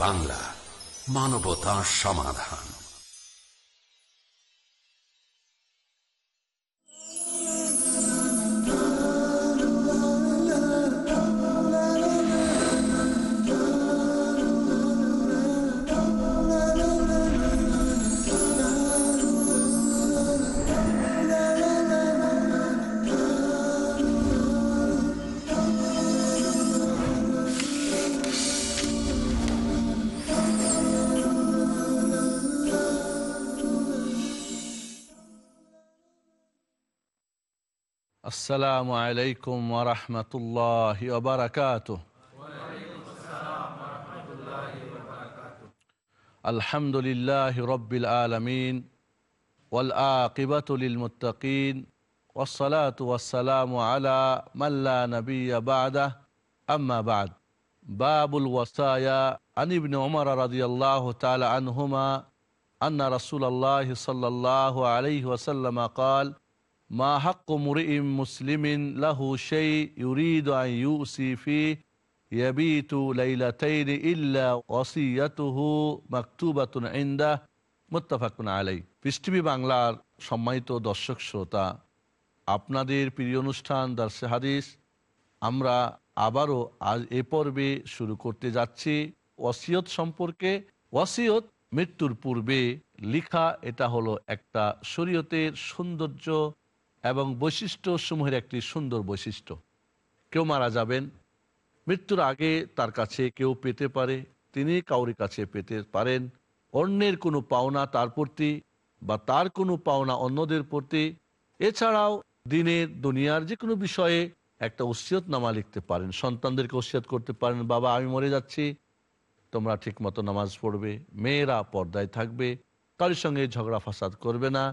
বাংলা মানবতা সমাধান। السلام عليكم ورحمة الله وبركاته. الحمد لله رب العالمين والآقبة للمتقين والصلاة والسلام على من لا نبي بعده. أما بعد باب الوصايا عن ابن عمر رضي الله تعالى عنهما أن رسول الله صلى الله عليه وسلم قال মা হাক্কু মুরিম মুসলিমিন লাহু সেই ইউরিদ আন ইউসি ফি ইয়াবিতু লাইলাতাইন ইল্লা ওয়াসিয়াতুহু মাকতুবাতুন ইনদা। মুত্তাফাকুন আলাই পৃষ্টিভি বাংলার সম্মানিত দর্শক শ্রোতা, আপনাদের প্রিয় অনুষ্ঠান দার্সে হাদিস, আমরা আবারও আজ এ পর্বে শুরু করতে যাচ্ছি। ওয়াসিয়ত সম্পর্কে, ওয়াসিয়ত মৃত্যুর পূর্বে লিখা এটা হলো একটা শরীয়তের সৌন্দর্য এবং বৈশিষ্ট্য সমূহের একটি সুন্দর বৈশিষ্ট্য। কেউ মারা যাবেন, মৃত্যুর আগে তার কাছে কেউ পেতে পারে, তিনি কাউরি কাছে পেতে পারেন, অন্যের কোনো পাওনা তার প্রতি বা তার কোনো পাওনা অন্যদের প্রতি। এছাড়াও দিনের, দুনিয়ার যে কোনো বিষয়ে একটা ওসিয়ত নামা লিখতে পারেন, সন্তানদেরকে ওসিয়ত করতে পারেন, বাবা, আমি মরে যাচ্ছি, তোমরা ঠিক মতো নামাজ পড়বে, মেয়েরা পর্দায় থাকবে, কারোর সঙ্গে ঝগড়া ফাসাদ করবে না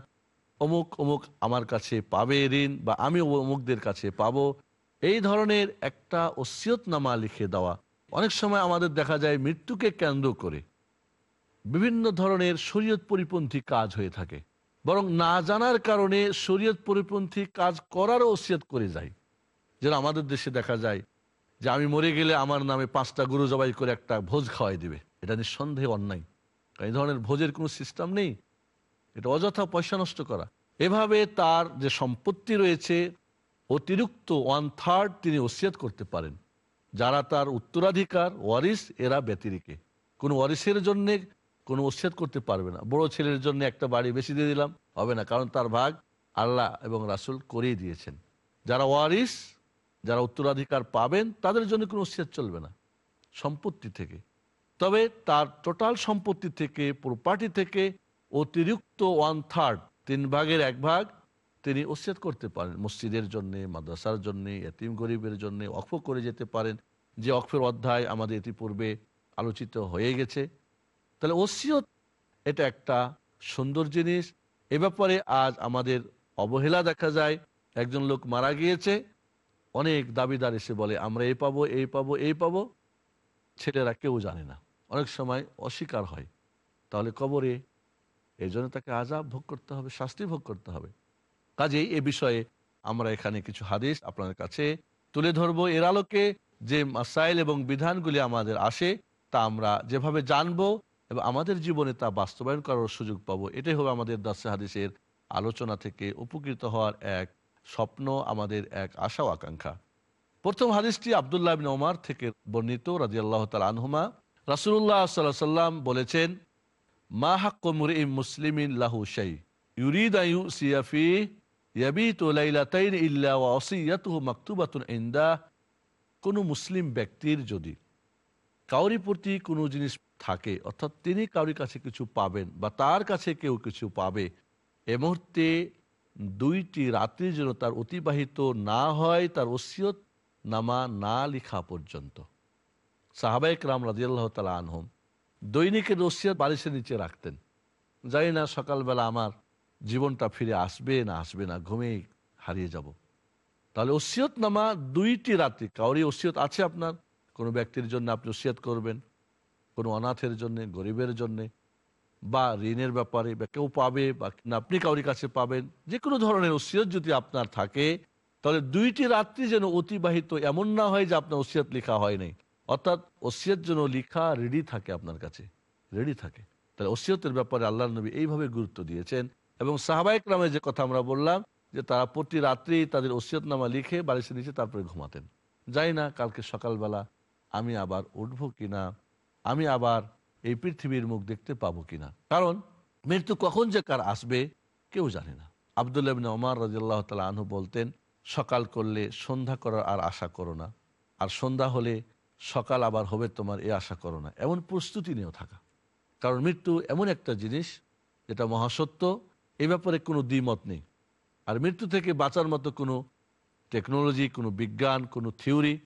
অমুক অমুক আমার কাছে পাবে ঋণ বা আমি অমুকদের কাছে পাবো। এই ধরনের একটা ওসিয়তনামা লিখে দেওয়া। অনেক সময় আমাদের দেখা যায় মৃত্যুকে কেন্দ্র করে বিভিন্ন ধরনের শরীয়ত পরিপন্থী কাজ হয়ে থাকে। বরং না জানার কারণে শরীয়ত পরিপন্থী কাজ করারও ওসিয়ত করে যায়। যেন আমাদের দেশে দেখা যায় যে আমি মরে গেলে আমার নামে পাঁচটা গরু জবাই করে একটা ভোজ খাওয়াই দিবে। এটা নিঃসন্দেহে অন্যায়। এই ধরনের ভোজের কোনো সিস্টেম নেই। এটা অযথা পয়সা নষ্ট করা। এভাবে তার যে সম্পত্তি রয়েছে, অতিরিক্ত ওয়ান থার্ড তিনি ওসিয়াত করতে পারেন। যারা তার উত্তরাধিকার ওয়ারিস এরা ব্যতিরিকে। কোনো ওয়ারিসের জন্যে কোনো ওসিয়াত করতে পারবে না। বড় ছেলের জন্য একটা বাড়ি বেশি দিয়ে দিলাম, হবে না, কারণ তার ভাগ আল্লাহ এবং রাসুল করেই দিয়েছেন। যারা ওয়ারিস যারা উত্তরাধিকার পাবেন, তাদের জন্য কোনো ওসিয়াত চলবে না, সম্পত্তি থেকে। তবে তার টোটাল সম্পত্তি থেকে প্রপার্টি থেকে অতিরিক্ত ওয়ান থার্ড তিন ভাগের এক ভাগ তিনি ওসিয়ত করতে পারেন। মসজিদের জন্য, মাদ্রাসার জন্য, এতিম গরিবের জন্য অক্ষ করে যেতে পারেন। যে অক্ষের অধ্যায় আমাদের ইতিপূর্বে আলোচিত হয়ে গেছে। তাহলে ওসিয়ত এটা একটা সুন্দর জিনিস। এ ব্যাপারে আজ আমাদের অবহেলা দেখা যায়। একজন লোক মারা গিয়েছে। অনেক দাবিদার এসে বলে, আমরা এই পাবো এই পাবো এই পাবো। ছেলেরা কেউ জানে না। অনেক সময় অস্বীকার হয়। তাহলে কবরে এই জন্য তাকে আজাব ভোগ করতে হবে, শাস্তি ভোগ করতে হবে। কাজেই এ বিষয়ে আমরা এখানে কিছু হাদিস আপনার কাছে তুলে ধরবো। এর আলোকে যে মাসাইল এবং বিধানগুলি আমাদের আসে, তা আমরা যেভাবে জানব এবং আমাদের জীবনে তা বাস্তবায়ন করার সুযোগ পাবো, এটাই হবে আমাদের দাসে হাদিসের আলোচনা থেকে উপকৃত হওয়ার এক স্বপ্ন, আমাদের এক আশা ও আকাঙ্ক্ষা। প্রথম হাদিসটি আবদুল্লাহ বিন ওমার থেকে বর্ণিত রাজি আল্লাহ তাল আনহুমা রাসুল্লাহ সাল্লাহ সাল্লাম বলেছেন মা ইল্লা মুসলিম ব্যক্তির যদি কাউরি প্রতি কোনো জিনিস থাকে অর্থাৎ তিনি কাউরির কাছে কিছু পাবেন বা তার কাছে কেউ কিছু পাবে এ মুহূর্তে দুইটি রাত্রির জন্য তার অতিবাহিত না হয় তার ওসিয়ত নামা না লিখা পর্যন্ত সাহাবাইক রাম রাজিয়াল্লাহ তালা আনহম দৈনিকের রসিয়ত বালিশের নিচে রাখতেন। জানি না সকালবেলা আমার জীবনটা ফিরে আসবে না আসবে না, ঘুমেই হারিয়ে যাব। তাহলে ওসিয়ত নামা দুইটি রাত্রি কাউরি ওসিয়ত আছে আপনার? কোনো ব্যক্তির জন্য আপনি ওসিয়ত করবেন, কোনো অনাথের জন্যে, গরিবের জন্যে, বা ঋণের ব্যাপারে, বা কেউ পাবে বা আপনি কাউরি কাছে পাবেন। যে কোনো ধরনের ওসিয়ত যদি আপনার থাকে, তাহলে দুইটি রাত্রি যেন অতিবাহিত এমন না হয় যে আপনার ওসিয়ত লেখা হয় নাই। অর্থাৎ ওসিয়ত জন্য লিখা রেডি থাকে আপনার কাছে রেডি থাকে। তাহলে ওসিয়তের ব্যাপারে আল্লাহ নবী এইভাবে গুরুত্ব দিয়েছেন এবং সাহাবাহিক নামে যে কথা আমরা বললাম, যে তারা প্রতি রাত্রি তাদের ওসিয়তনামা লিখে বালিশের নিচে তারপরে ঘুমাতেন। যাই না, কালকে সকালবেলা আমি আবার উঠবো কিনা, আমি আবার এই পৃথিবীর মুখ দেখতে পাবো কিনা? কারণ মৃত্যু কখন যে কার আসবে, কেউ জানে না। আবদুল্লাহ ইবনে ওমর রাজিয়াল্লাহ তালা আনহু বলতেন, সকাল করলে সন্ধ্যা করার আর আশা করো না। আর সন্ধ্যা হলে সকাল আবার হবে, তোমার এ আশা করো না। এমন প্রস্তুতি নিয়েও থাকা। কারণ মৃত্যু এমন একটা জিনিস, যেটা মহাসত্য, এ ব্যাপারে কোনো দ্বিমত নেই। আর মৃত্যু থেকে বাঁচার মতো কোনো টেকনোলজি কোনো বিজ্ঞান, কোনো থিওরি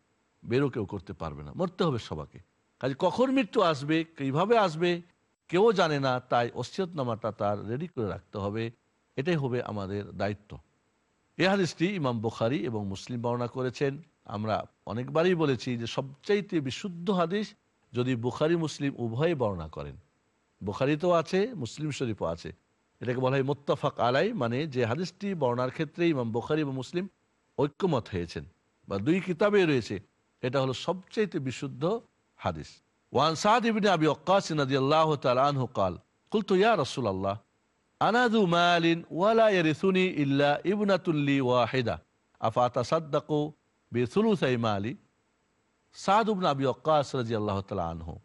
বেরো কেউ করতে পারবে না। মরতে হবে সবাকে কাজে কখন মৃত্যু আসবে, কীভাবে আসবে, কেউ জানে না, তাই অসিয়তনামাটা তার রেডি করে রাখতে হবে। এটাই হবে আমাদের দায়িত্ব। এ হাদিসটি ইমাম বুখারি এবং মুসলিম বর্ণনা করেছেন। আমরা অনেকবারই বলেছি যে সবচাইতে বিশুদ্ধ হাদিস যদি বুখারি, মুসলিম উভয়ে বর্ণনা করেন। বুখারিতেও আছে, মুসলিম শরীফও আছে। এটাকে বলা হয় মোত্তাফাক আলাই মানে যে হাদিসটি বর্ণার ক্ষেত্রে ইমাম বুখারি বা মুসলিম ঐক্যমত হয়েছেন বা দুই কিতাবে রয়েছে, এটা হলো সবচাইতে বিশুদ্ধ হাদিস। ওয়ান সাদ ইবিন আবি অক্কাসিন আদি আল্লাহ তালহ কাল, কুলতু ইয়া রসুল আল্লাহ আনাদু মালিন ওয়ালা ইয়ারিসুনি ইল্লা ইবনাতুল্লি ওয়াহিদা, আফা তাসাদ্দাকু বেসুলুসাইমা আলী সাদুবন আবি রাজি আল্লাহ তালা আনহু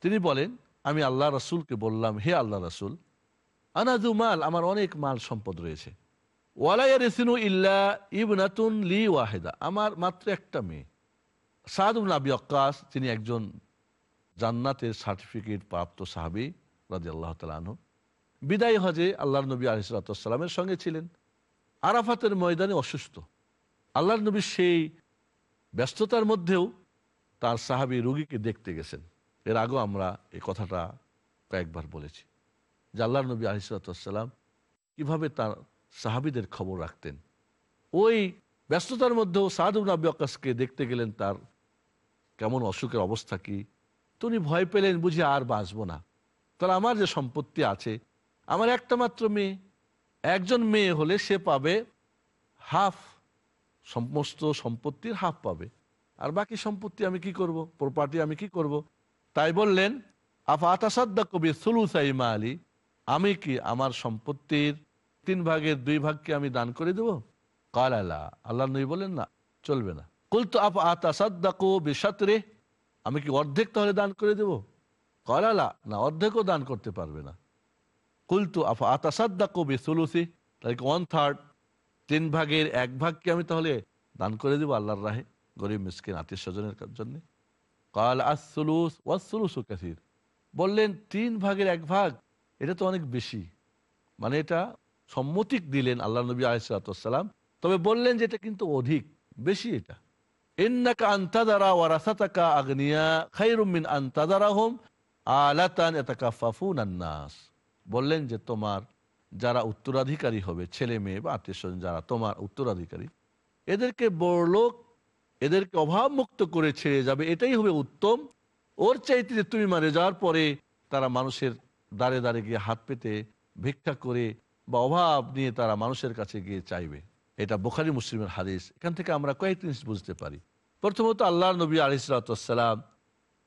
তিনি বলেন, আমি আল্লাহ রসুলকে বললাম, হে আল্লাহ রসুল আনাজু মাল, আমার অনেক মাল সম্পদ রয়েছে। ওয়ালাইয়া রেসিনু ইল্লা ইবনাতুন লি ওয়াহেদা, আমার মাত্র একটা মেয়ে। সাদুবন আবি অক্কাস তিনি একজন জান্নাতের সার্টিফিকেট প্রাপ্ত সাহাবি রাজি আল্লাহ তালা আনহু। বিদায় হজে আল্লাহ নবী আলিসালামের সঙ্গে ছিলেন। আরাফাতের ময়দানে অসুস্থ। আল্লাহর নবী সেই ব্যস্ততার মধ্যেও তার সাহাবি রুগীকে দেখতে গেছেন। এর আগেও আমরা এই কথাটা কয়েকবার বলেছি যে আল্লাহ নবী আলিসাল্লাম কীভাবে তার সাহাবিদের খবর রাখতেন। ওই ব্যস্ততার মধ্যেও সাদুল আবি আকাশকে দেখতে গেলেন তার কেমন অসুখের অবস্থা কি। তিনি ভয় পেলেন, বুঝি আর বাঁচবো না। তাহলে আমার যে সম্পত্তি আছে, আমার একটা মাত্র মেয়ে, একজন মেয়ে হলে সে পাবে হাফ সমস্ত সম্পত্তির হাফ পাবে। আর বাকি সম্পত্তি আমি কি করব? প্রপার্টি আমি কি করব? তাই বললেন, আফা আতাসাদ্দা কবি সুলুসাই মা আলী আমি কি আমার সম্পত্তির তিন ভাগের দুই ভাগকে আমি দান করে দেব? কাল আল্লাহ আল্লাহ নবী বলেন না, চলবে না। কুল তো আপ আতাসাদ্দাকো বিশাতরে? আমি কি অর্ধেক তাহলে দান করে দেব? কাল না, অর্ধেকও দান করতে পারবে না। কুল তো আফা আতাসাদ্দাকো বিসুলুসি? তাহলে ওয়ান থার্ড তিন ভাগের এক ভাগকে আমি তাহলে দান করে দেবো আল্লাহর রাহে গরিব, মিসকিন আত্মীয় স্বজনের জন্য। কাল আসুলুস ওয়াসুলুসু কাসির। বললেন, তিন ভাগের এক ভাগ, এটা তো অনেক বেশি। মানে এটা সম্মতিক দিলেন আল্লাহ নবী আলাইসালাম তবে বললেন যে এটা কিন্তু অধিক, বেশি এটা। আন্তাদারা আন্তাদারা হোম আলাতান বললেন যে তোমার যারা উত্তরাধিকারী হবে, ছেলে মেয়ে বা আত্মীয় স্বজন যারা, তোমার উত্তরাধিকারী, এদেরকে বড়লোক, এদেরকে অভাব মুক্ত করে ছেড়ে যাবে, এটাই হবে উত্তম। ওর চাইতে যে তুমি মারে যাওয়ার পরে তারা মানুষের দাঁড়ে দাঁড়ে গিয়ে হাত পেতে, ভিক্ষা করে বা অভাব নিয়ে তারা মানুষের কাছে গিয়ে চাইবে। এটা বোখারি মুসলিমের হাদিস। এখান থেকে আমরা কয়েক জিনিস বুঝতে পারি। প্রথমত আল্লাহ নবী আলিসালাম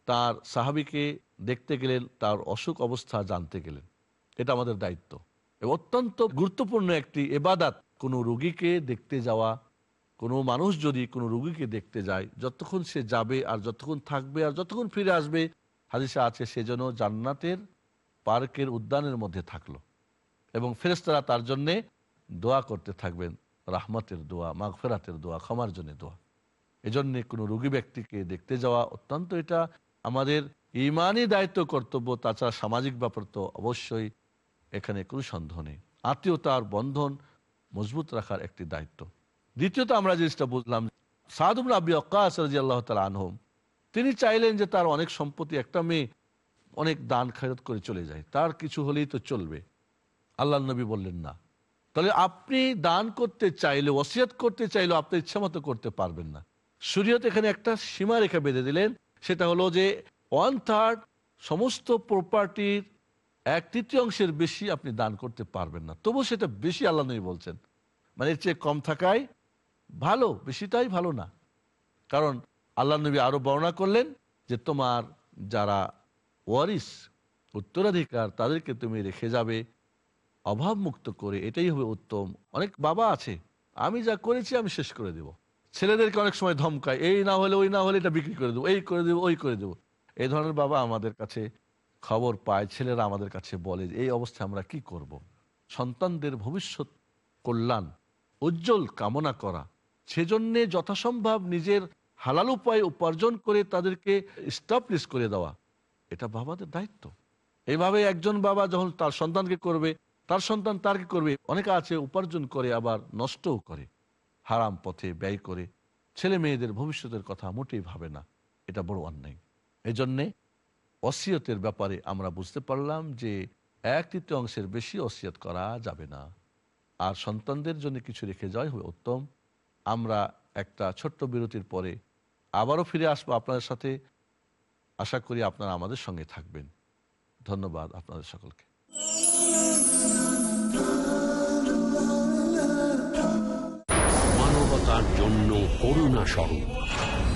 তার সাহাবিকে দেখতে গেলেন, তার অসুখ অবস্থা জানতে গেলেন। এটা আমাদের দায়িত্ব। অত্যন্ত গুরুত্বপূর্ণ একটি এবাদাত। কোনো রুগীকে দেখতে যাওয়া, কোনো মানুষ যদি কোনো রুগীকে দেখতে যায়, যতক্ষণ সে যাবে আর যতক্ষণ থাকবে আর যতক্ষণ ফিরে আসবে, হাদিসে আছে সে যেন জান্নাতের পার্কের উদ্যানের মধ্যে থাকল এবং ফেরেস্তারা তার জন্যে দোয়া করতে থাকবেন, রাহমতের দোয়া, মাগফেরাতের দোয়া, ক্ষমার জন্য দোয়া। এজন্যে কোনো রুগী ব্যক্তিকে দেখতে যাওয়া অত্যন্ত এটা আমাদের ইমানই দায়িত্ব, কর্তব্য, তাছাড়া সামাজিক ব্যাপার তো অবশ্যই এখানে কোনো সন্দেহ নেই। আত্মীয়তার বন্ধন মজবুত রাখার একটি দায়িত্ব। দ্বিতীয়ত আমরা জিনিসটা বুঝলাম রাজি আল্লাহ তালা আনহম, তিনি চাইলেন যে তার অনেক সম্পত্তি, একটা মেয়ে অনেক দান খেরত করে চলে যায়। তার কিছু হলেই তো চলবে। আল্লাহ নবী বললেন, না। তাহলে আপনি দান করতে চাইলে, ওসিয়ত করতে চাইলেও আপনি ইচ্ছা মতো করতে পারবেন না। শরীয়ত এখানে একটা সীমা রেখা বেঁধে দিলেন, সেটা হলো যে ওয়ান থার্ড সমস্ত প্রপার্টির এক তৃতীয়াংশের বেশি আপনি দান করতে পারবেন না। তবু সেটা বেশি আল্লাহ নবী বলছেন। মানে এর চেয়ে কম থাকায় ভালো, বেশিটাই ভালো না। কারণ আল্লাহ নবী আরও বর্ণনা করলেন যে তোমার যারা ওয়ারিস, উত্তরাধিকার, তাদেরকে তুমি রেখে যাবে অভাব মুক্ত করে। এটাই হবে উত্তম। অনেক বাবা আছে, আমি যা করেছি আমি শেষ করে দেব। ছেলেদেরকে অনেক সময় ধমকায়, এই না হলে, ওই না হলে এটা বিক্রি করে দেবো, এই করে দেবো, ওই করে দেবো। এই ধরনের বাবা আমাদের কাছে খবর পায়, ছেলেরা আমাদের কাছে বলে এই অবস্থায় আমরা কি করব। সন্তানদের ভবিষ্যৎ কল্যাণ, উজ্জ্বল কামনা করা, সেজন্যে যথাসম্ভব নিজের হালাল উপায় উপার্জন করে তাদেরকে স্টাবলিশ করে দেওয়া, এটা বাবাদের দায়িত্ব। এইভাবে একজন বাবা যখন তার সন্তানকে করবে, তার সন্তান তারকে করবে? অনেকে আছে উপার্জন করে, আবার নষ্টও করে, হারাম পথে ব্যয় করে। ছেলে মেয়েদের ভবিষ্যতের কথা মোটেই ভাবে না, এটা বড় অন্যায়। এই জন্যে অসিয়তের ব্যাপারে আমরা বুঝতে পারলাম যে এক তৃতীয় অংশের বেশি অসিয়ত করা যাবে না। আর সন্তানদের জন্য কিছু রেখে যাওয়াই হবে উত্তম। আমরা একটা ছোট্ট বিরতির পরে আবারও ফিরে আসব আপনাদের সাথে। আশা করি আপনারা আমাদের সঙ্গে থাকবেন। ধন্যবাদ আপনাদের সকলকে। মানবতার জন্য করুণা স্বরূপ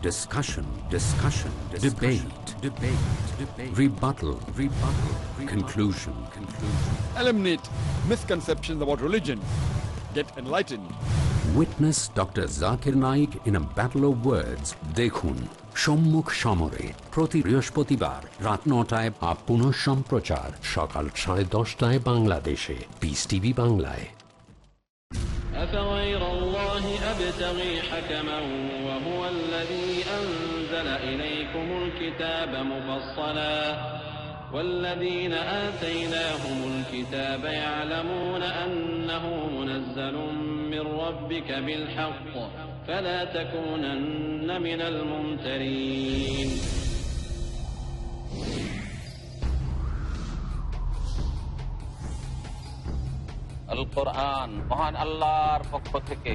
Dialogue. Discussion. Discussion. Debate. Debate. Debate. Rebuttal. Rebuttal. Conclusion. Conclusion. eliminate misconceptions about religion, get enlightened. Witness Dr. Zakir Naik in a battle of words. দেখুন সম্মুখ সমরে প্রতি বৃহস্পতিবার রাত নটায় বা পুনঃ সম্প্রচার সকাল সাড়ে দশটায় বাংলাদেশে পিস টিভি বাংলায় أفغير الله أبتغي حكما الكتاب مفصلا والذين آتيناهم الكتاب يعلمون أنه منزل من ربك بالحق فلا تكونن من الممترين আল কোরআন মহান আল্লাহর পক্ষ থেকে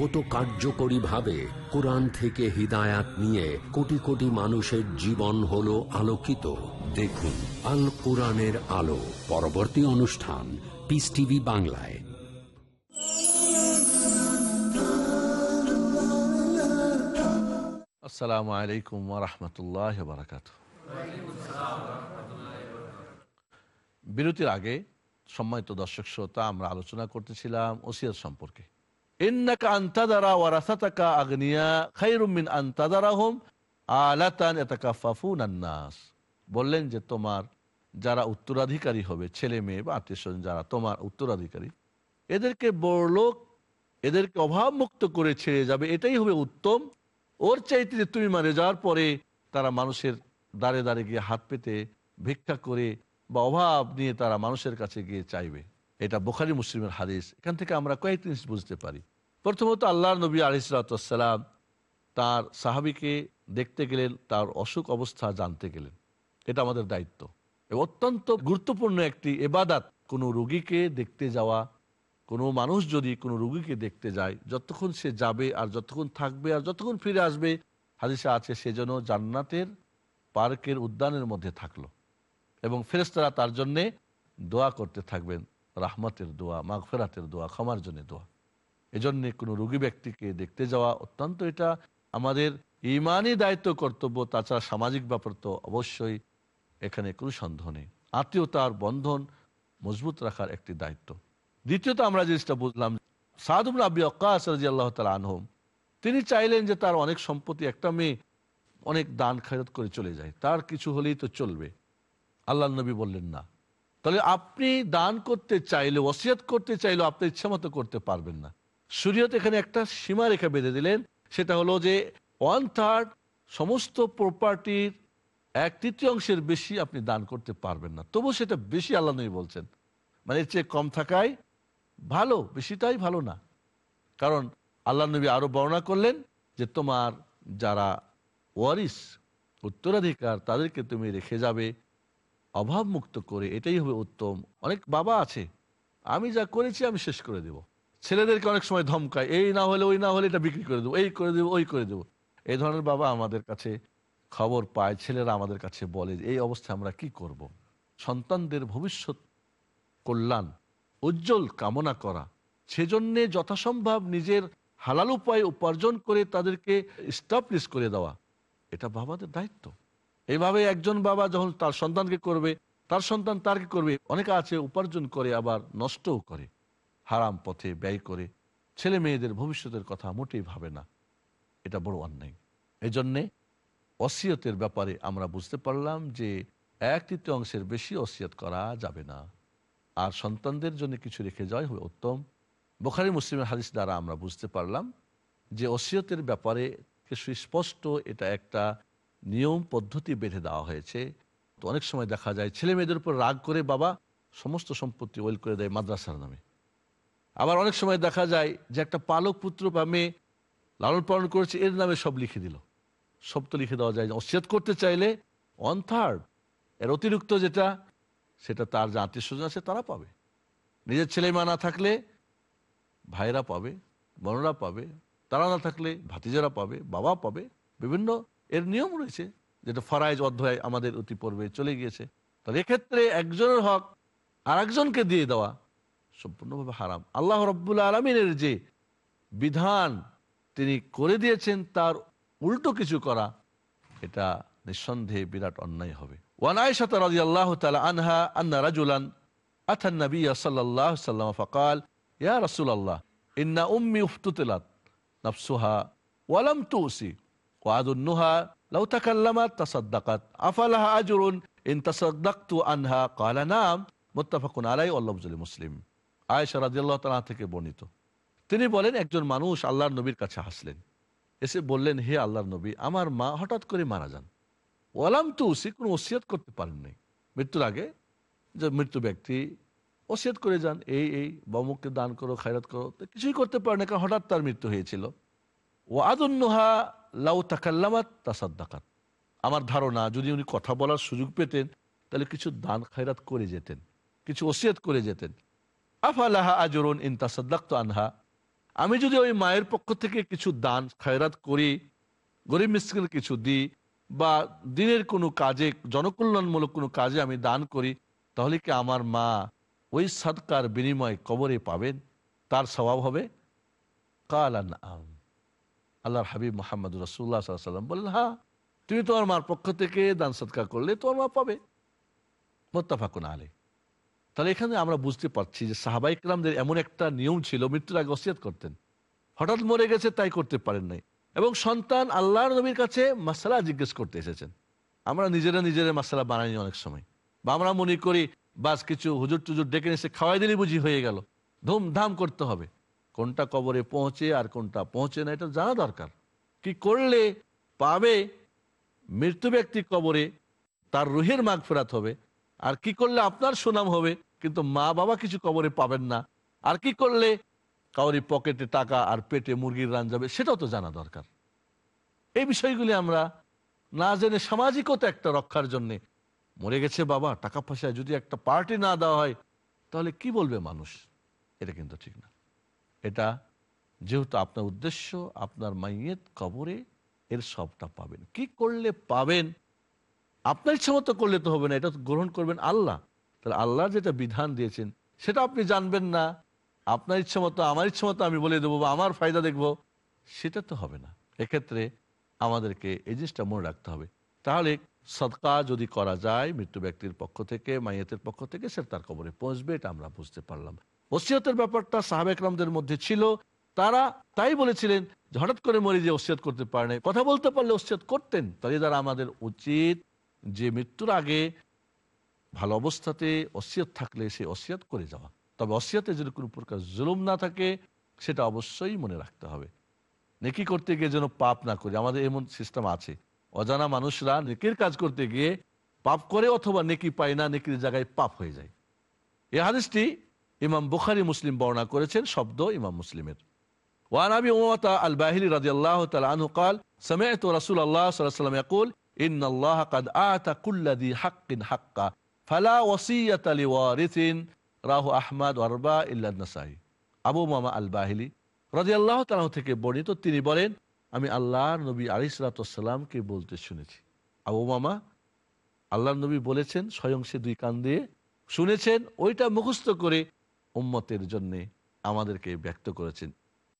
কত কার্যকরী ভাবে কোরআন থেকে হিদায়াত নিয়ে কোটি কোটি মানুষের জীবন হলো আলোকিত। দেখুন, আল কোরআনের আলো, পরবর্তী অনুষ্ঠান পিস টিভি বাংলায়। আসসালামু আলাইকুম রহমতুল্লাহ বারাকাত বিরতির আগে সম্মানিত দর্শক শ্রোতা আমরা আলোচনা করতেছিলাম ওসিয়ত সম্পর্কে। আন্তাদারা মিন আন্তাদারাহুম আলাতান বললেন যে তোমার যারা উত্তরাধিকারী হবে, ছেলে মেয়ে বা আত্মীয় স্বজন যারা, তোমার উত্তরাধিকারী, এদেরকে বড়লোক, এদেরকে অভাব মুক্ত করে ছেড়ে যাবে, এটাই হবে উত্তম। ওর চাইতে যে তুমি মারে যাওয়ার পরে তারা মানুষের দাঁড়ে দাঁড়ে গিয়ে হাত পেতে ভিক্ষা করে বা অভাব নিয়ে তারা মানুষের কাছে গিয়ে চাইবে। এটা বোখারি মুসলিমের হাদিস। এখান থেকে আমরা কয়েক জিনিস বুঝতে পারি। প্রথমত আল্লাহ নবী আলিসালাম তার সাহাবিকে দেখতে গেলেন, তার অসুখ অবস্থা জানতে গেলেন। এটা আমাদের দায়িত্ব। অত্যন্ত গুরুত্বপূর্ণ একটি এবাদাত, কোনো রুগীকে দেখতে যাওয়া, কোনো মানুষ যদি কোনো রুগীকে দেখতে যায়, যতক্ষণ সে যাবে আর যতক্ষণ থাকবে আর যতক্ষণ ফিরে আসবে, হাদিসা আছে সে যেন জান্নাতের পার্কের উদ্যানের মধ্যে থাকল। এবং ফেরেস্তারা তার জন্যে দোয়া করতে থাকবেন। রাহমতের দোয়া, মাগফেরাতের দোয়া, ক্ষমার জন্য দোয়া। এজন্য কোনো রোগী ব্যক্তিকে দেখতে যাওয়া অত্যন্ত এটা আমাদের ইমানই দায়িত্ব, কর্তব্য। তাছাড়া সামাজিক ব্যাপার তো অবশ্যই এখানে কোনো সন্দেহ নেই। আত্মীয়তার বন্ধন মজবুত রাখার একটি দায়িত্ব। দ্বিতীয়ত আমরা জিনিসটা বুঝলাম সাদুম আবি অক্কাস আল্লাহ তালা আনহম, তিনি চাইলেন যে তার অনেক সম্পত্তি একটা মেয়ে অনেক দান খায়রত করে চলে যায়। তার কিছু হলেই তো চলবে। আল্লাহ নবী বললেন, না। তাহলে আপনি দান করতে চাইলে, ওসিয়ত করতে চাইলে আপনি ইচ্ছা মতো করতে পারবেন না। শরীয়ত এখানে একটা সীমা রেখা বেঁধে দিলেন, সেটা হলো যে ওয়ান থার্ড সমস্ত প্রপার্টির এক তৃতীয় অংশের বেশি আপনি দান করতে পারবেন না। তবু সেটা বেশি আল্লাহ নবী বলছেন। মানে এর চেয়ে কম থাকায় ভালো বেশিটাই ভালো না। কারণ আল্লাহ নবী আরও বর্ণনা করলেন যে তোমার যারা ওয়ারিস, উত্তরাধিকার, তাদেরকে তুমি রেখে যাবে। অভাব মুক্ত করে, এটাই হবে উত্তম। অনেক বাবা আছে, আমি যা করেছি আমি শেষ করে দেব। ছেলেদেরকে অনেক সময় ধমকায়, এই না হলে, ওই না হলে এটা বিক্রি করে দেবো, এই করে দেবো, ওই করে দেবো। এই ধরনের বাবা আমাদের কাছে খবর পায়, ছেলেরা আমাদের কাছে বলে এই অবস্থায় আমরা কি করব। সন্তানদের ভবিষ্যৎ কল্যাণ, উজ্জ্বল কামনা করা, সেজন্যে যথাসম্ভব নিজের হালাল উপায় উপার্জন করে তাদেরকে স্টাবলিশ করে দেওয়া, এটা বাবাদের দায়িত্ব। এইভাবে একজন বাবা যখন তার সন্তানকে করবে, তার সন্তান তারকে করবে, অনেকে আছে উপার্জন করে, আবার নষ্টও করে, হারাম পথে ব্যয় করে, ছেলে মেয়েদের ভবিষ্যতের কথা মোটেই ভাবে না। এটা বড় অন্যায়। এই জন্যে অসিয়তের ব্যাপারে আমরা বুঝতে পারলাম যে এক তৃতীয় অংশের বেশি অসিয়ত করা যাবে না। আর সন্তানদের জন্য কিছু রেখে যাওয়াই হবে উত্তম। বোখারি মুসলিমের হাদিস দ্বারা আমরা বুঝতে পারলাম যে অসিয়তের ব্যাপারে সুস্পষ্ট এটা একটা নিয়ম পদ্ধতি বেঁধে দেওয়া হয়েছে। তো অনেক সময় দেখা যায় ছেলে মেয়েদের উপর রাগ করে বাবা সমস্ত সম্পত্তি ওয়েল করে দেয় মাদ্রাসার নামে। আবার অনেক সময় দেখা যায় যে একটা পালক পুত্র বা মেয়ে লালন পালন করেছে, এর নামে সব লিখে দিল। সব তো লিখে দেওয়া যায় অসিয়ত করতে চাইলে ওয়ান থার্ড এর অতিরিক্ত যেটা, সেটা তার যে আত্মীয় স্বজন আছে তারা পাবে। নিজের ছেলে মা না থাকলে ভাইরা পাবে, বোনরা পাবে, তারা না থাকলে ভাতিজারা পাবে, বাবা পাবে, বিভিন্ন এর নিয়ম রয়েছে যেটা ফরাইজ অধ্যায় আমাদের অতি পর্বে চলে গিয়েছে। তাহলে এক্ষেত্রে একজনের হক আর একজনকে দিয়ে দেওয়া সম্পূর্ণভাবে হারাম। আল্লাহ রব্বুল আলমিনের যে বিধান তিনি করে দিয়েছেন, তার উল্টো কিছু করা, এটা নিঃসন্দেহে বিরাট অন্যায় হবে। ওয়ান আয়েশা রাদিয়াল্লাহু তাআলা আনহা আন্না রাসূলুল্লাহ, ইন্না উম্মি ওয়ালাম ওয়া মুসলিম। থেকে বর্ণিত। তিনি বলেন, একজন মানুষ আল্লাহর নবীর কাছে হাসলেন। এসে বললেন, হে আল্লাহর নবী, আমার মা হঠাৎ করে মারা যান। ওয়ালাম তো উসি কোনো ওসিয়াত করতে পারেন নাই। মৃত্যুর আগে যে মৃত্যু ব্যক্তি ওসিয়াত করে যান, এই এই, বমুককে দান করো, খায়রাত করো কিছুই করতে পারে না কারণ হঠাৎ তার মৃত্যু হয়েছিল। ও লাউ তাকাল্লামাত তাসাদ্দাকাত। আমার ধারণা, যদি উনি কথা বলার সুযোগ পেতেন, তাহলে কিছু দান খায়রাত করে যেতেন, কিছু ওসিয়াত করে যেতেন। আফালাহা আজরুন ইন তাসাদ্দাক্ত আনহা। আমি যদি ওই মায়ের পক্ষ থেকে কিছু দান খায়রাত করি, গরিব মিসকিনের কিছু দিই, বা দিনের কোনো কাজে, জনকল্যাণমূলক কোনো কাজে আমি দান করি, তাহলে কি আমার মা ওই সৎকার বিনিময় কবরে পাবেন? তার স্বভাব হবে, কালান আম। আল্লাহর হাবিব মোহাম্মদ রসুল্লাহ সাল্লাম বললেন হ্যাঁ তুমি তোমার মার পক্ষ থেকে দান সৎকার করলে তোমার মা পাবে। মোত্তাফাকুন আলী তাহলে এখানে আমরা বুঝতে পারছি যে সাহাবাই কালামদের এমন একটা নিয়ম ছিল, মৃত্যুর আগে অসিয়াত করতেন। হঠাৎ মরে গেছে, তাই করতে পারেন নাই। এবং সন্তান আল্লাহর নবীর কাছে মাসালা জিজ্ঞেস করতে এসেছেন। আমরা নিজেরা নিজেরা মাসালা বানাইনি অনেক সময়। বা আমরা মনে করি, বাস কিছু হুজুর টুজুর ডেকে এসে খাওয়াই দিলে বুঝি হয়ে গেল। ধুমধাম করতে হবে। কোনটা কবরে পৌঁছে আর কোনটা পৌঁছে না, এটা জানা দরকার। কি করলে পাবে মৃত্যু ব্যক্তি কবরে, তার রুহের মাগ ফেরাত হবে। আর কি করলে আপনার সুনাম হবে, কিন্তু মা বাবা কিছু কবরে পাবেন না। আর কি করলে কাউরি পকেটে টাকা আর পেটে মুরগির রান যাবে, সেটাও তো জানা দরকার। এই বিষয়গুলি আমরা না জেনে সামাজিকতা একটা রক্ষার জন্য, মরে গেছে বাবা, টাকা পয়সায় যদি একটা পার্টি না দেওয়া হয়, তাহলে কি বলবে মানুষ? এটা কিন্তু ঠিক না। এটা যেহেতু আপনার উদ্দেশ্য, আপনার মাইয়েত কবরে এর সবটা পাবেন। কি করলে পাবেন? আপনার ইচ্ছা মতো করলে তো হবে না, এটা গ্রহণ করবেন আল্লাহ। তাহলে আল্লাহ যেটা বিধান দিয়েছেন, সেটা আপনি জানবেন না। আপনার ইচ্ছে মতো, আমার ইচ্ছে মতো আমি বলে দেবো বা আমার ফায়দা দেখব, সেটা তো হবে না। এক্ষেত্রে আমাদেরকে এই জিনিসটা মনে রাখতে হবে। তাহলে সদকা যদি করা যায়, মৃত্যু ব্যক্তির পক্ষ থেকে, মাইয়াতের পক্ষ থেকে, সে তার কবরে পৌঁছবে, এটা আমরা বুঝতে পারলাম। ওসিয়তের ব্যাপারটা সাহাব একরামদের মধ্যে ছিল। তারা তাই বলেছিলেন হঠাৎ করে মরি যে ওসিয়ত করতে পারে না কথা বলতে পারলে ওসিয়ত করতেন তাই দ্বারা আমাদের উচিত যে মৃত্যুর আগে ভালো অবস্থাতে অসিয়ত থাকলে সে অসিয়ত করে যাওয়া। তবে অসিয়তে যদি কোনো প্রকার জুলুম না থাকে, সেটা অবশ্যই মনে রাখতে হবে। নেকি করতে গিয়ে যেন পাপ না করি, আমাদের এমন সিস্টেম আছে। অজানা মানুষরা নেকির কাজ করতে গিয়ে পাপ করে অথবা নেকি পায় না, নেকির জায়গায় পাপ হয়ে যায়। এই হাদিসটি ইমাম বুখারি মুসলিম বর্ণনা করেছেন শব্দ ইমাম মুসলিমের وعن ابي امامه الباهلي رضي الله تعالى عنه قال سمعت رسول الله صلى الله عليه وسلم يقول ان الله قد اعطى كل ذي حق حقه فلا وصيه لوارث রাহু আহমদ ওয়ারবা ইল্লা নাসাই আবু মামা আল বাহিলি রাজি আল্লাহ তালাহ থেকে বর্ণিত তিনি বলেন আমি আল্লাহ নবী আলিসালামকে বলতে শুনেছি আবু মামা আল্লাহ নবী বলেছেন স্বয়ং সে দুই কান দিয়ে শুনেছেন ওইটা মুখস্থ করে উম্মতের জন্যে আমাদেরকে ব্যক্ত করেছেন।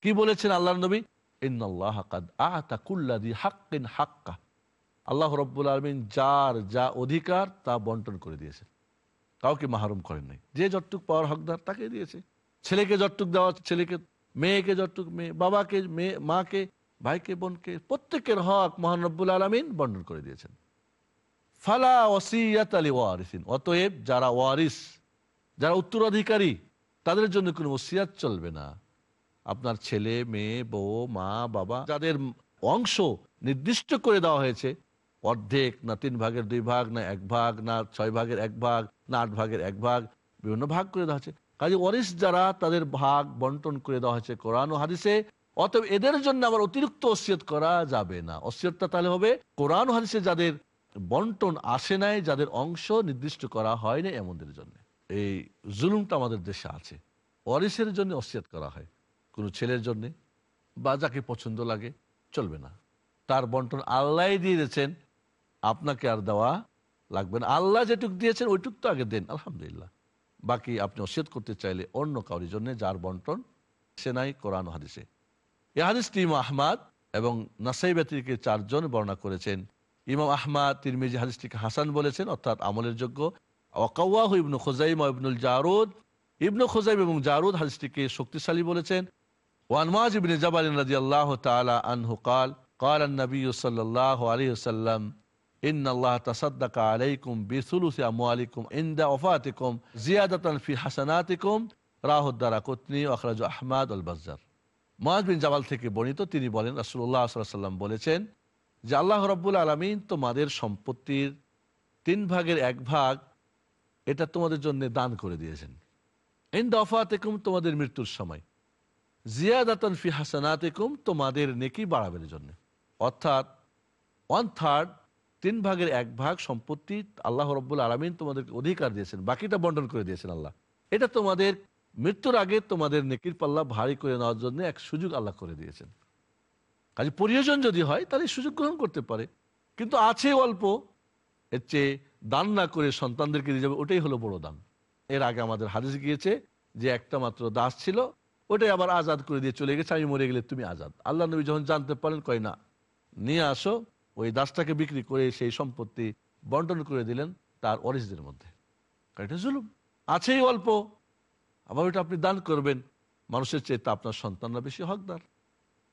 কি বলেছেন আল্লাহ নবী? আল্লাহ রব্বুল আলমিন যার যা অধিকার তা বন্টন করে কাউকে মাহরুম করেন নাই। যে যতটুক পাওয়ার হকদার তাকে দিয়েছে। ছেলেকে যতটুক দেওয়া ছেলেকে, মেয়েকে যতটুক, মেয়ে, বাবাকে, মেয়ে, মাকে, ভাইকে, বোনকে, প্রত্যেকের হক মহানব্বুল আলমিন বন্টন করে দিয়েছেন। ফালা ওসিয়াত আলী অতএব যারা ওয়ারিস, যারা উত্তরাধিকারী তাদের জন্য কোনো ওসিয়াত চলবে না। আপনার ছেলে, মেয়ে, বউ, মা, বাবা, যাদের অংশ নির্দিষ্ট করে দেওয়া হয়েছে, অর্ধেক না তিন ভাগের দুই ভাগ, না এক ভাগ, না ছয় ভাগের এক ভাগ, না আট ভাগের এক ভাগ, বিভিন্ন ভাগ করে দেওয়া হয়েছে। কাজে ওয়ারিস যারা, তাদের ভাগ বন্টন করে দেওয়া হয়েছে কোরআন ও হাদিসে। অতএব এদের জন্য আবার অতিরিক্ত অসিয়ত করা যাবে না। অসিয়তটা তাহলে হবে কোরআন হাদিসে যাদের বন্টন আসে নাই, যাদের অংশ নির্দিষ্ট করা হয়নি এমনদের জন্য। এই জুলুমটা আমাদের দেশে আছে। ওয়ারিসের জন্য অসিয়ত করা হয়। কোনো ছেলের জন্যে বা যাকে পছন্দ লাগে, চলবে না। তার বন্টন আল্লাহ দিয়ে দিয়েছেন, আপনাকে আর দেওয়া লাগবে না। আল্লাহ যেটুক দিয়েছেন, ওইটুক তো আগে দেন, আলহামদুলিল্লাহ। বাকি আপনি অসিয়ত করতে চাইলে অন্য কাউরির জন্য যার বন্টন সে নাই, কোরআন হাদিসে। এ হাদিসটি আহমাদ এবং নাসাই ব্যতিকে চারজন বর্ণনা করেছেন। ইমাম আহমাদ, তিরমিজি হাদিসটিকে হাসান বলেছেন, অর্থাৎ আমলের যোগ্য। ওয়াকাওয়াহ ইবনু খোজাইম ও ইবনুল জারুদ ইবনু খোজাইম এবং জারুদ হাদিসটিকে শক্তিশালী বলেছেন ওয়ান মাজ ইবনে জাবাল রাদিয়াল্লাহু তাআলা আনহু قال قال النبي صلى الله عليه وسلم إن الله تصدق عليكم بثلث أموالكم عند وفاتكم زيادة في حسناتكم রাহ দারাকুতনি আখরাজ আহমাদ আল বাজার মহাজ বিন জাবাল থেকে বর্ণিত তিনি বলেন রাসুল্লাহ সাল্লাম বলেছেন যে আল্লাহ রব্বুল আলমিন তোমাদের সম্পত্তির তিন ভাগের এক ভাগ এটা তোমাদের জন্য দান করে দিয়েছেন। ইন দফাতেকুম তোমাদের মৃত্যুর সময়। জিয়াদাতন ফি হাসানাতেকুম, তোমাদের নেকি বাড়াবের জন্য। অর্থাৎ ওয়ান থার্ড তিন ভাগের এক ভাগ সম্পত্তি আল্লাহ রব্বুল আলমিন তোমাদেরকে অধিকার দিয়েছেন, বাকিটা বন্টন করে দিয়েছেন আল্লাহ। এটা তোমাদের মৃত্যুর আগে তোমাদের নেকির পাল্লা ভারী করে নেওয়ার জন্য এক সুযোগ আল্লাহ করে দিয়েছেন। কাজে প্রয়োজন যদি হয়, তাহলে সুযোগ গ্রহণ করতে পারে। কিন্তু আছে অল্প, এর চেয়ে দান না করে সন্তানদেরকে দিয়ে যাবে, ওটাই হলো বড় দান। এর আগে আমাদের হাদিস গিয়েছে যে একটা মাত্র দাস ছিল, ওটাই আবার আজাদ করে দিয়ে চলে গেছে, আমি মরে গেলে তুমি আজাদ। আল্লাহ নবী যখন জানতে পারেন, কয় না, নিয়ে আসো, ওই দাসটাকে বিক্রি করে সেই সম্পত্তি বন্টন করে দিলেন তার অরিসদের মধ্যে। এটা জুলুম। আছেই অল্প, আবার ওইটা আপনি দান করবেন, মানুষের চেয়ে তা আপনার সন্তানরা বেশি হকদার।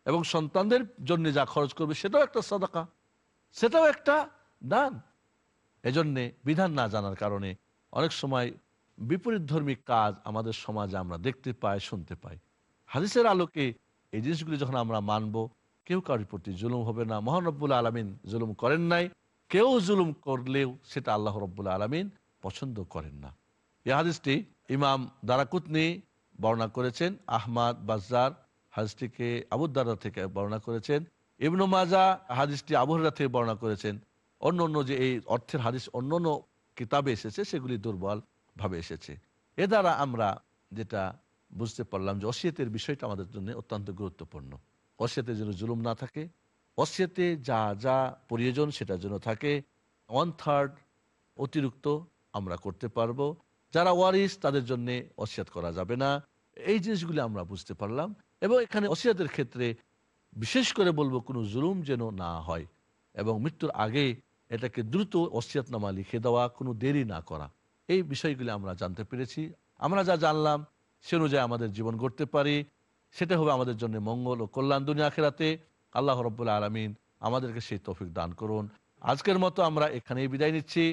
এবং সন্তানদের জন্য যা খরচ করবে, সেটাও একটা সদাকা, সেটাও একটা দান। এজন্যে বিধান না জানার কারণে অনেক সময় বিপরীত ধর্মী কাজ আমাদের সমাজে আমরা দেখতে পাই, শুনতে পাই। হাদিসের আলোকে এই জিনিসগুলি যখন আমরা মানব, কেউ কারোর প্রতি জুলুম হবে না। মহানব্বুল আলমিন জুলুম করেন নাই। কেউ জুলুম করলেও সেটা আল্লাহ রব্বুল আলমিন পছন্দ করেন না। এই হাদিসটি ইমাম দারাকুতনি বর্ণনা করেছেন, আহমাদ বাজার হাদিসটিকে আবুদ্দারা থেকে বর্ণনা করেছেন, ইবনু মাজা হাদিসটি আবহরা থেকে বর্ণনা করেছেন। অন্য অন্য যে এই অর্থের হাদিস অন্য অন্য কিতাবে এসেছে, সেগুলি দুর্বল ভাবে এসেছে। এ দ্বারা আমরা যেটা বুঝতে পারলাম যে অসিয়তের বিষয়টা আমাদের জন্য অত্যন্ত গুরুত্বপূর্ণ। অসিয়তের জন্য জুলুম না থাকে, অসিয়তে যা যা প্রয়োজন সেটার জন্য থাকে ওয়ান থার্ড অতিরিক্ত আমরা করতে পারব। যারা ওয়ারিস তাদের জন্য অসিয়াত করা যাবে না। এই জিনিসগুলি আমরা বুঝতে পারলাম এবং এখানে অসিয়াতের ক্ষেত্রে বিশেষ করে বলব কোনো জুলুম যেন না হয় এবং মৃত্যুর আগে এটাকে দ্রুত অসিয়াতনামা লিখে দেওয়া, কোনো দেরি না করা। এই বিষয়গুলি আমরা জানতে পেরেছি। আমরা যা জানলাম, সে অনুযায়ী আমাদের জীবন গড়তে পারি। সেটা হবে আমাদের জন্য মঙ্গল ও কল্যাণ দুনিয়া আখেরাতে। আল্লাহ রব্বুল্লা আলমিন আমাদেরকে সেই তৌফিক দান করুন। আজকের মতো আমরা এখানেই বিদায় নিচ্ছি।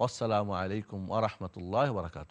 আসসালামু আলাইকুম আরহামতুল্লাহ বারাকাত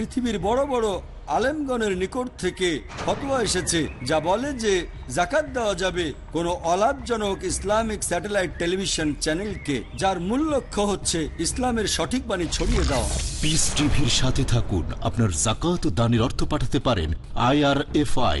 পৃথিবীর বড় বড় আলেমগণের নিকট থেকে ফতোয়া এসেছে, যা বলে যে জাকাত দেওয়া যাবে কোনো অলাভজনক ইসলামিক স্যাটেলাইট টেলিভিশন চ্যানেলকে, যার মূল লক্ষ্য হচ্ছে ইসলামের সঠিক বাণী ছড়িয়ে দেওয়া। পিস টিভির সাথে থাকুন। আপনার জাকাত দানের অর্থ পাঠাতে পারেন আইআরএফআই।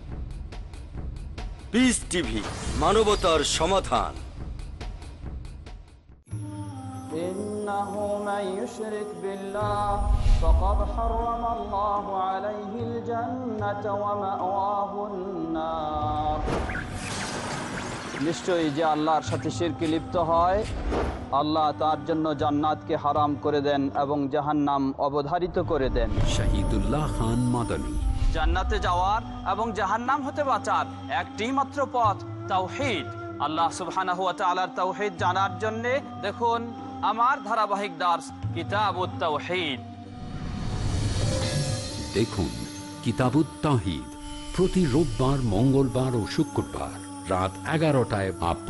পিস টিভি মানবতার সমাধান إنه من يشرك بالله فقد حرم الله عليه الجنة ومأواه النار নিশ্চয়ই যে আল্লাহর সাথে শিরকে লিপ্ত হয় আল্লাহ তার জন্য জান্নাতকে হারাম করে দেন এবং জাহান্নাম অবধারিত করে দেন শহীদুল্লাহ খান মাদানী জান্নাতে যাওয়ার এবং জাহান্নাম হতে বাঁচার একটি মাত্র পথ তাওহীদ। আল্লাহ সুবহানাহু তাওহীদ জানার জন্য দেখুন আমার ধারাবাহিক দাস কিতাবুত তাওহীদ। দেখুন কিতাবুত তাহিদ প্রতি রোববার, মঙ্গলবার ও শুক্রবার রাত এগারোটায় আপন